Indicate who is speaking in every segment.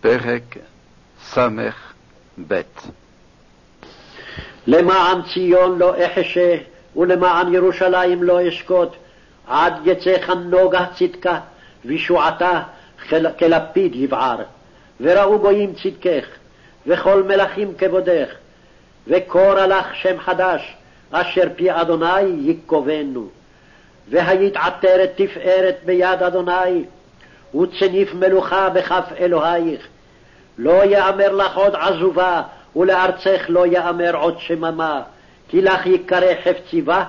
Speaker 1: פרק ס"ב
Speaker 2: למען ציון לא אחשה, ולמען ירושלים לא אשקוט, עד יצא כנוגה צדקה, וישועתה כלפיד יבער. וראו גויים צדקך, וכל מלכים כבודך, וקורא לך שם חדש, אשר פי אדוני יקובנו. והיית עטרת תפארת ביד אדוני, וצניף מלוכה בכף אלוהיך. לא יאמר לך עוד עזובה, ולארצך לא יאמר עוד שממה, כי לך יקרא חפציבה,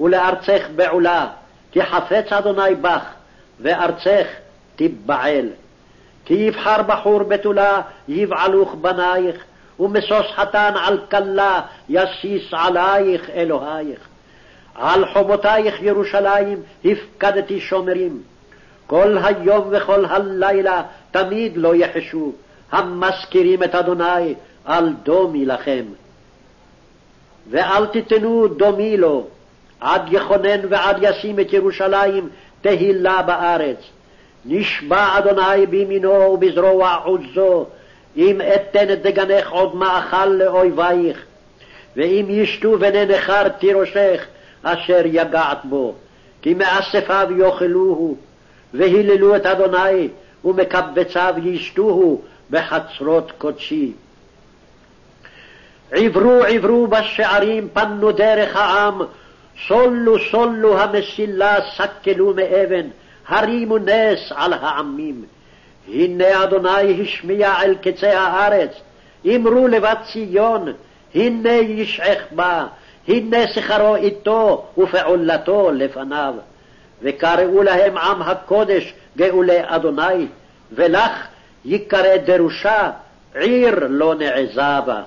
Speaker 2: ולארצך בעולה, כי חפץ אדוני בך, וארצך תיבעל. כי יבחר בחור בתולה, יבעלוך בנייך, ומשוש חתן על כלה, ישיש עלייך אלוהיך. על חומותייך ירושלים הפקדתי שומרים. כל היום וכל הלילה תמיד לא יחשו, המזכירים את אדוני, על דומי לכם. ואל תיתנו דומי לו, עד יכונן ועד ישים את ירושלים תהילה בארץ. נשבע אדוני בימינו ובזרוע עוזו, אם אתן את דגנך עוד מאכל לאויבייך, ואם ישתו בני נכר תירושך, אשר יגעת בו, כי מאספיו יאכלוהו, והיללו את אדוני, ומקבציו ישתוהו בחצרות קודשי. עברו עברו בשערים, פנו דרך העם, סולו סולו המסילה, סקלו מאבן, הרימו נס על העמים. הנה אדוני השמיע אל קצה הארץ, אמרו לבת ציון, הנה ישעך בה, הנה שכרו איתו ופעולתו לפניו. וקראו להם עם הקודש גאולי אדוני, ולך יקרא דרושה עיר לא נעזה בה.